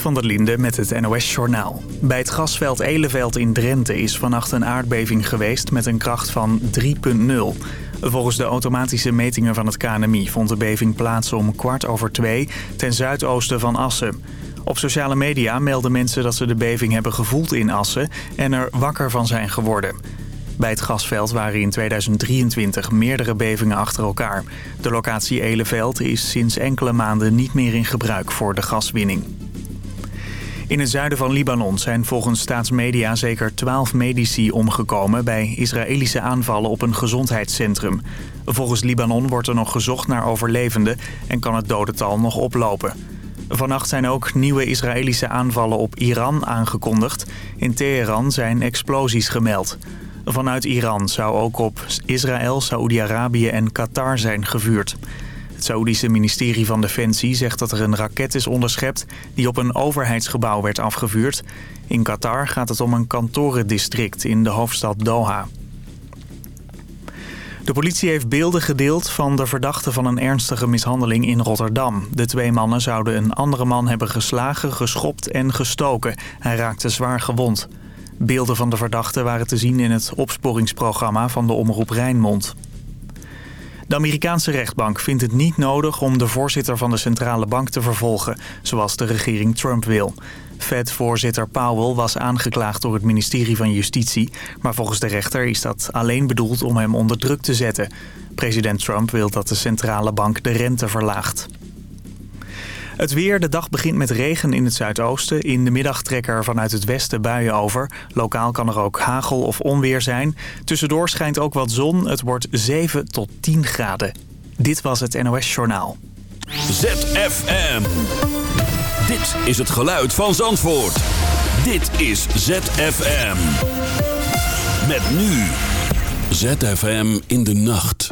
Van der Linde met het NOS-journaal. Bij het gasveld Eleveld in Drenthe is vannacht een aardbeving geweest met een kracht van 3,0. Volgens de automatische metingen van het KNMI vond de beving plaats om kwart over twee ten zuidoosten van Assen. Op sociale media melden mensen dat ze de beving hebben gevoeld in Assen en er wakker van zijn geworden. Bij het gasveld waren in 2023 meerdere bevingen achter elkaar. De locatie Eleveld is sinds enkele maanden niet meer in gebruik voor de gaswinning. In het zuiden van Libanon zijn volgens staatsmedia zeker 12 medici omgekomen... bij Israëlische aanvallen op een gezondheidscentrum. Volgens Libanon wordt er nog gezocht naar overlevenden en kan het dodental nog oplopen. Vannacht zijn ook nieuwe Israëlische aanvallen op Iran aangekondigd. In Teheran zijn explosies gemeld. Vanuit Iran zou ook op Israël, Saoedi-Arabië en Qatar zijn gevuurd. Het Saoedische ministerie van Defensie zegt dat er een raket is onderschept... die op een overheidsgebouw werd afgevuurd. In Qatar gaat het om een kantorendistrict in de hoofdstad Doha. De politie heeft beelden gedeeld van de verdachte van een ernstige mishandeling in Rotterdam. De twee mannen zouden een andere man hebben geslagen, geschopt en gestoken. Hij raakte zwaar gewond. Beelden van de verdachte waren te zien in het opsporingsprogramma van de Omroep Rijnmond. De Amerikaanse rechtbank vindt het niet nodig om de voorzitter van de centrale bank te vervolgen, zoals de regering Trump wil. Fed-voorzitter Powell was aangeklaagd door het ministerie van Justitie, maar volgens de rechter is dat alleen bedoeld om hem onder druk te zetten. President Trump wil dat de centrale bank de rente verlaagt. Het weer, de dag begint met regen in het zuidoosten. In de middag trekken er vanuit het westen buien over. Lokaal kan er ook hagel of onweer zijn. Tussendoor schijnt ook wat zon. Het wordt 7 tot 10 graden. Dit was het NOS Journaal. ZFM. Dit is het geluid van Zandvoort. Dit is ZFM. Met nu. ZFM in de nacht.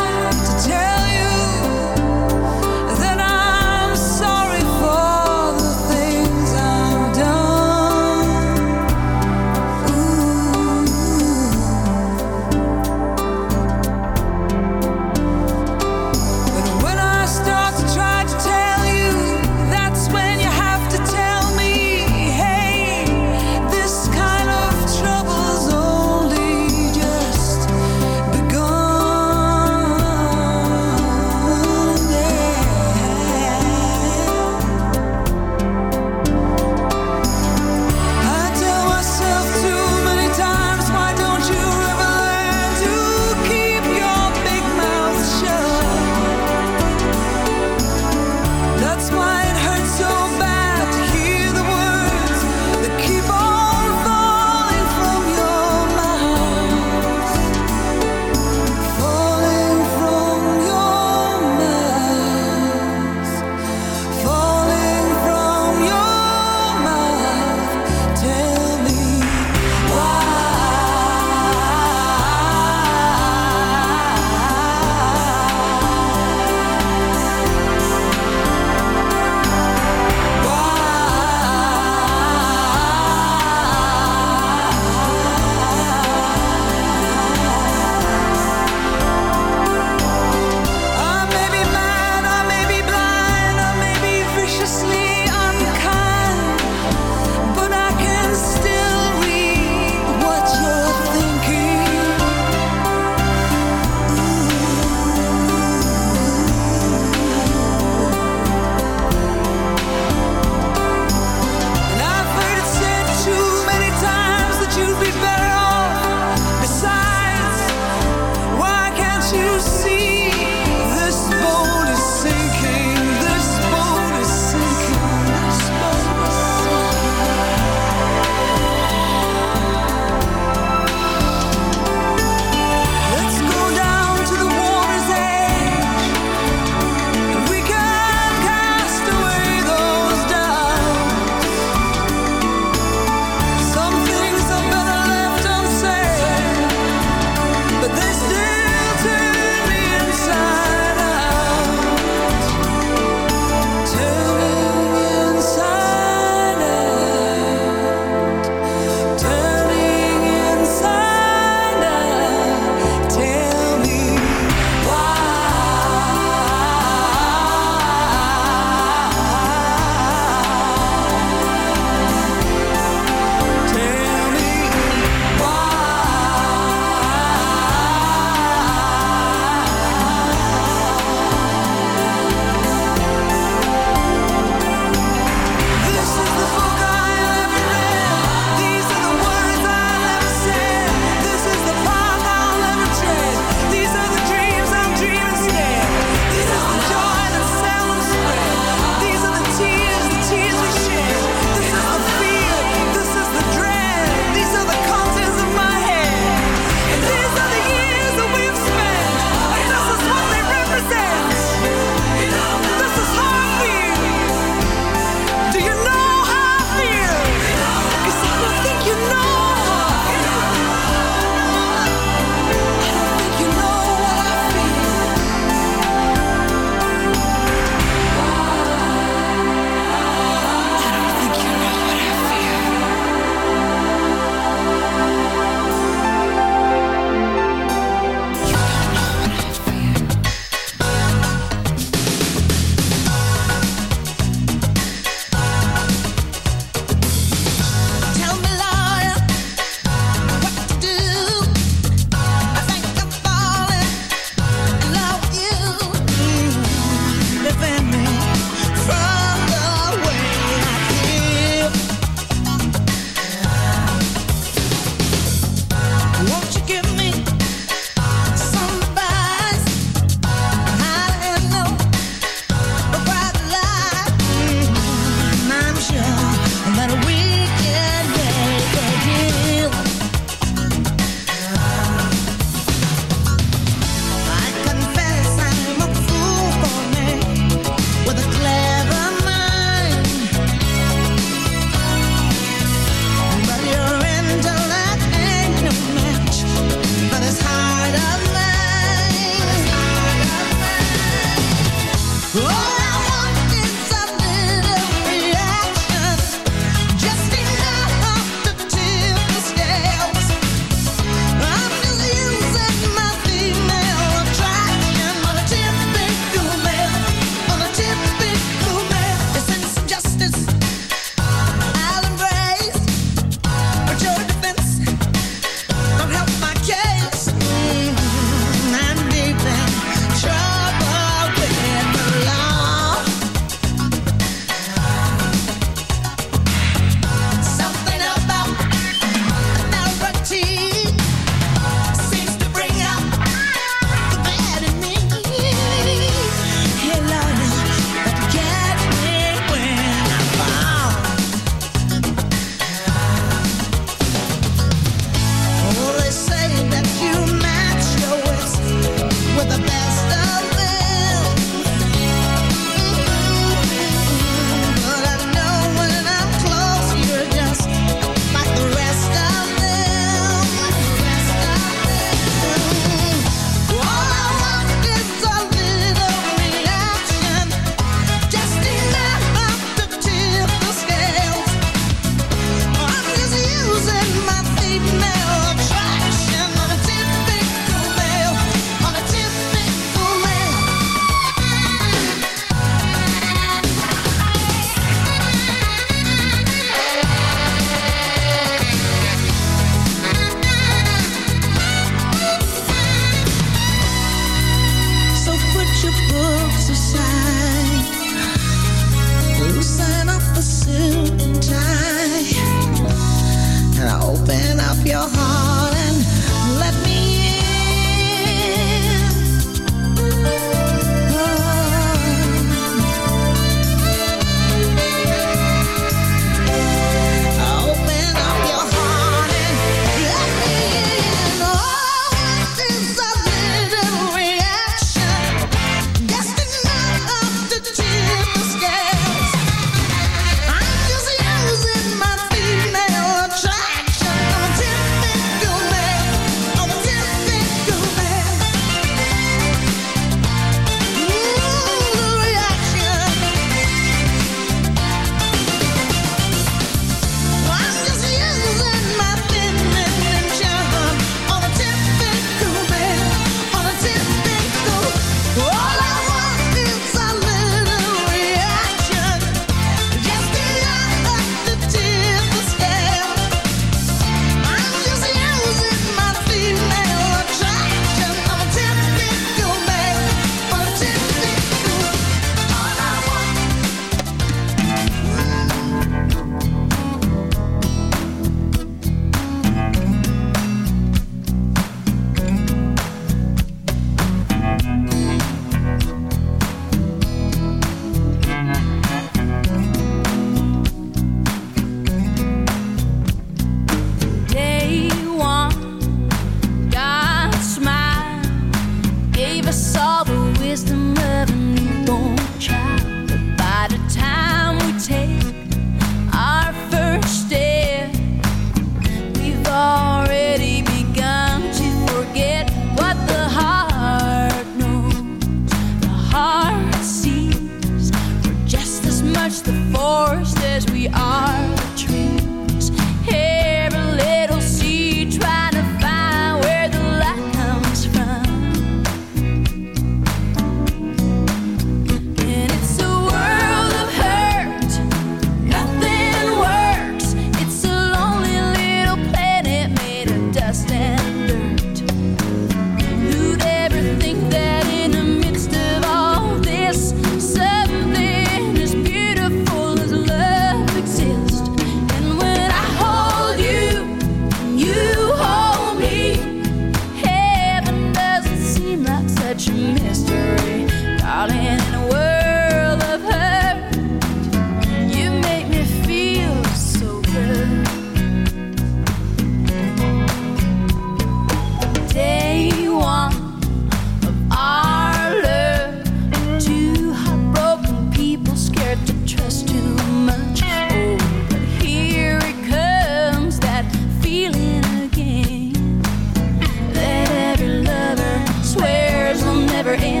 never end.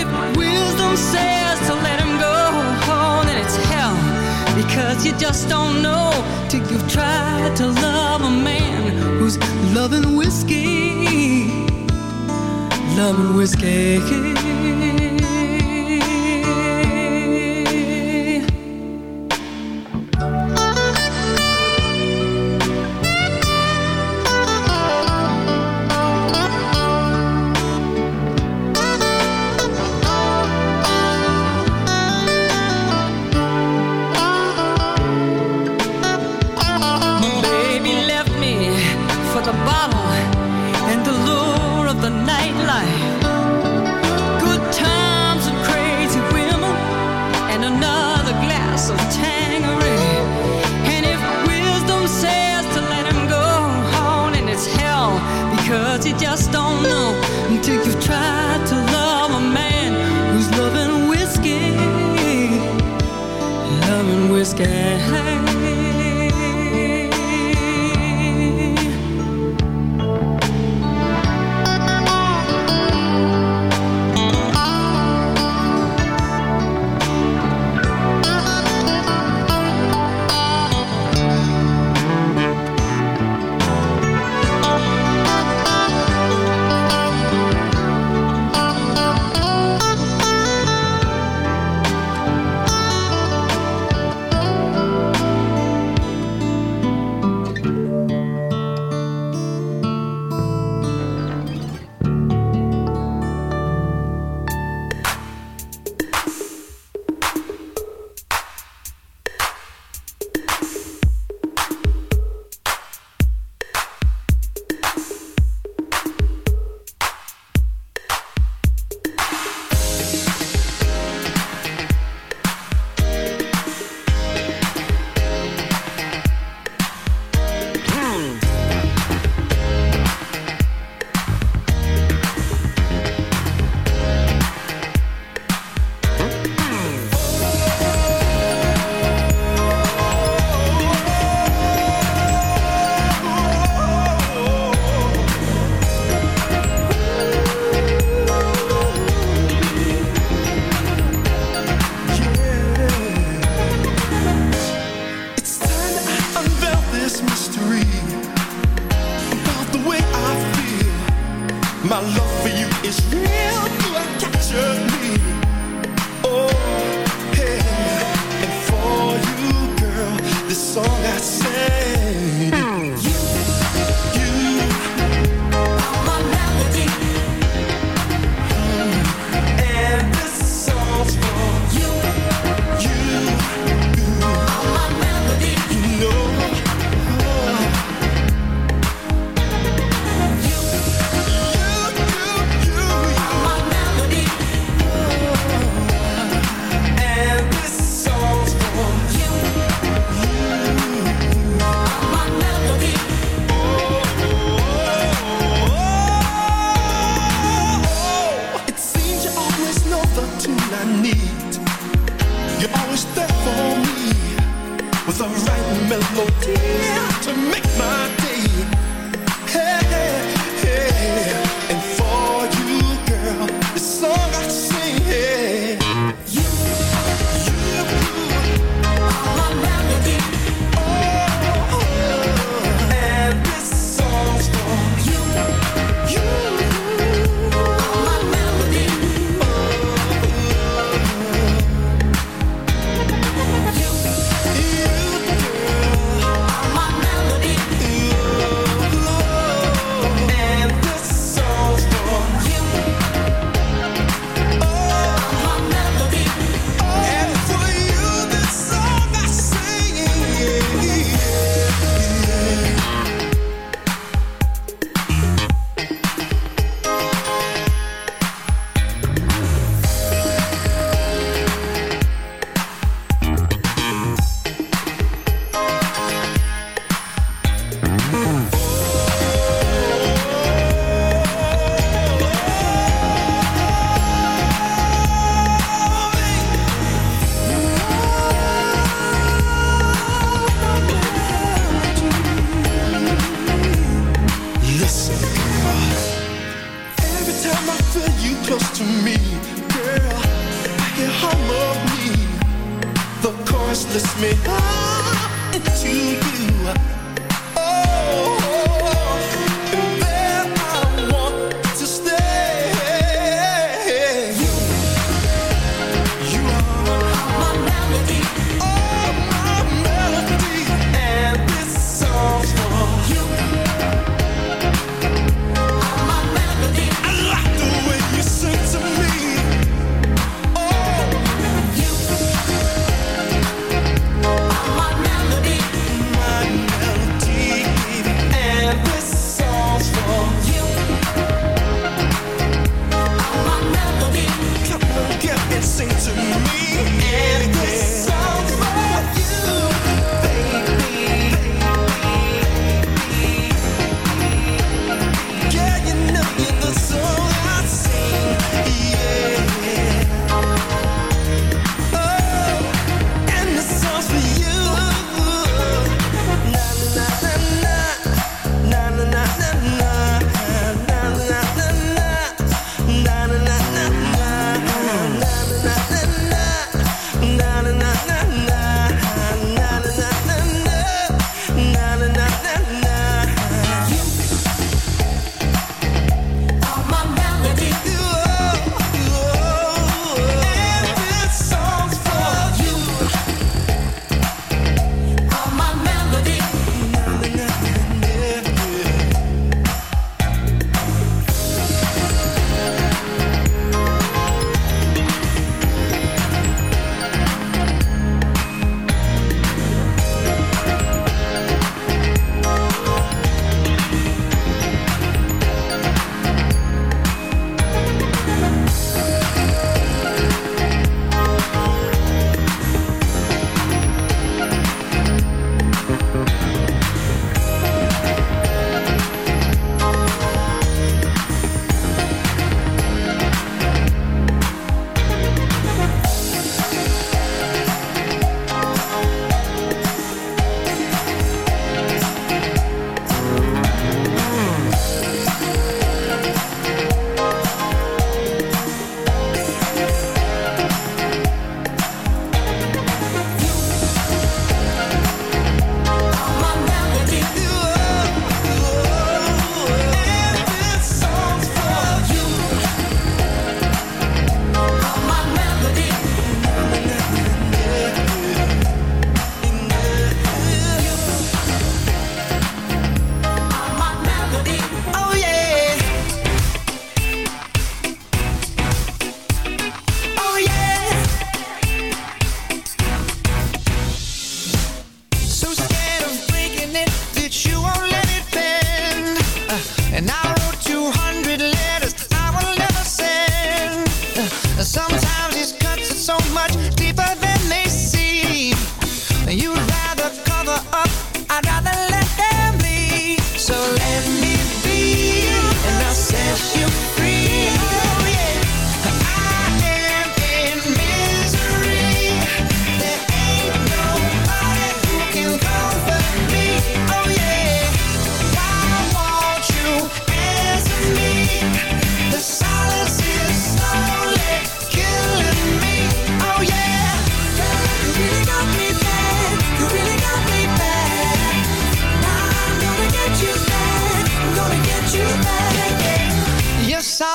if wisdom says to let him go, oh, then it's hell. Because you just don't know till you've tried to love a man who's loving whiskey. Loving whiskey.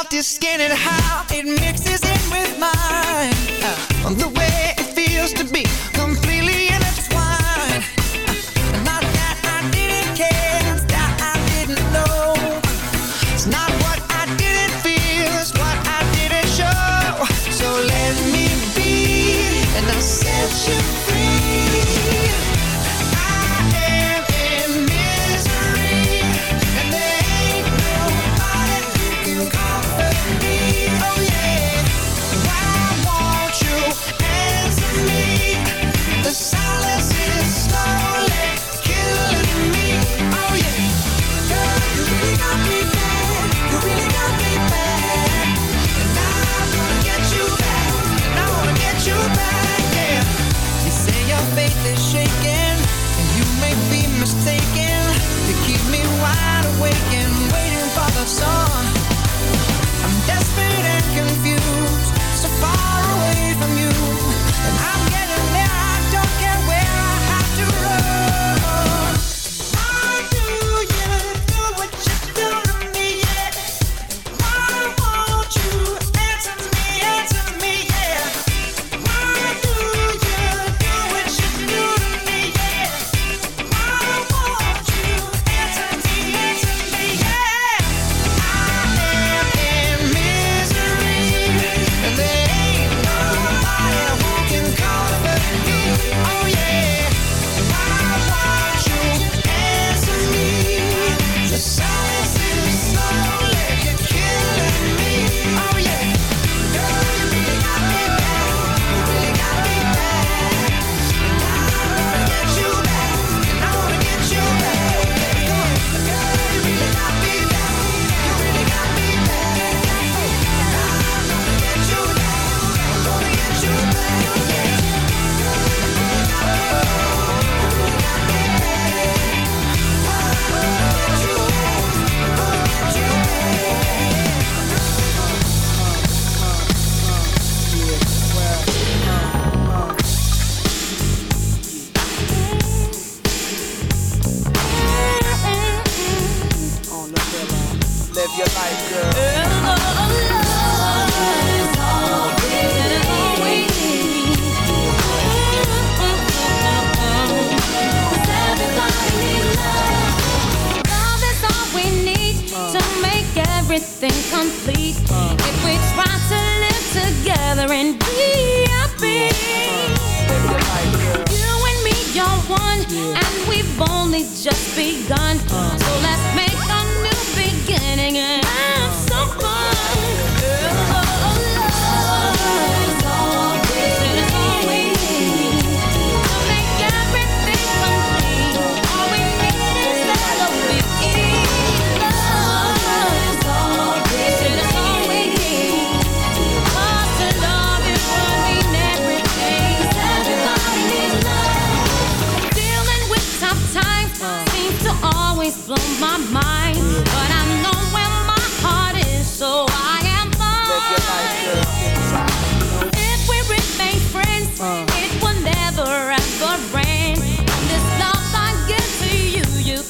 soft is skin and how it mixes in with mine. Uh, the way it feels to be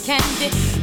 you,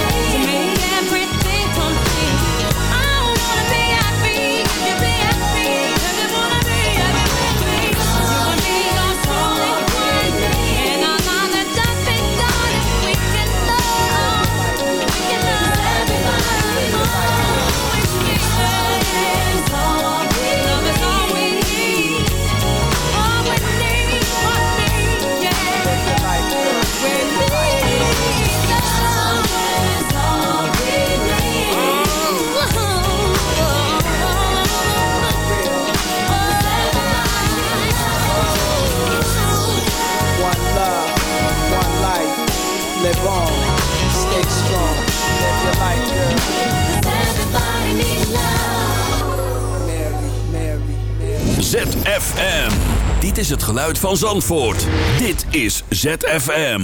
geluid van Zandvoort. Dit is ZFM.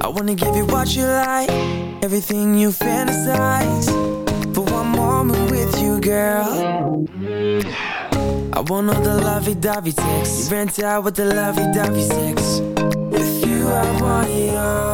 I wanna give you what you like, everything you fantasize. For one moment with you, girl. I want all the lovey-dovey sex. You rent out with the lovey-dovey sex. With you, I want it all.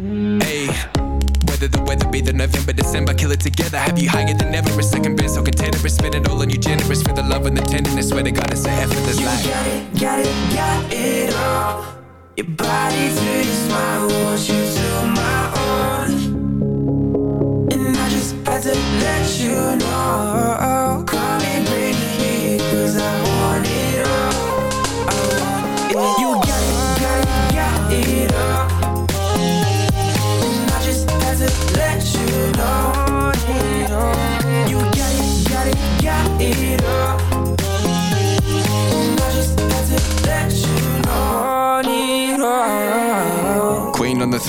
Whether the weather be the November, December, kill it together. Have you higher than ever? A second best, so container, spend it all on you, generous for the love and the tenderness. Swear to God, it's a effortless life. Got it, got it, got it all. Your body to your smile, want you to my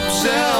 boodschap,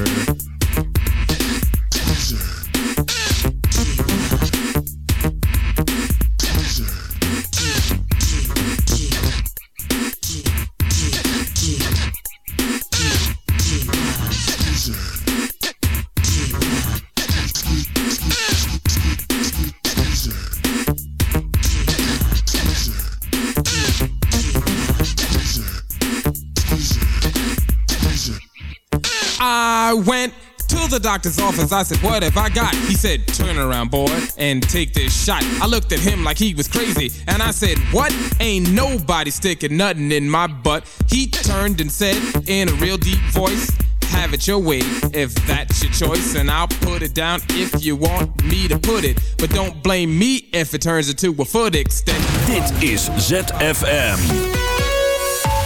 I went to the doctor's office. I said, What have I got? He said, Turn around, boy, and take this shot. I looked at him like he was crazy, and I said, What? Ain't nobody sticking nothing in my butt. He turned and said, in a real deep voice, have it your way if that's your choice, and I'll put it down if you want me to put it. But don't blame me if it turns into a foot extend. Dit is ZFM.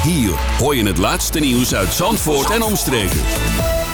Hier hoor je het laatste nieuws uit Zandvoort en omstreken.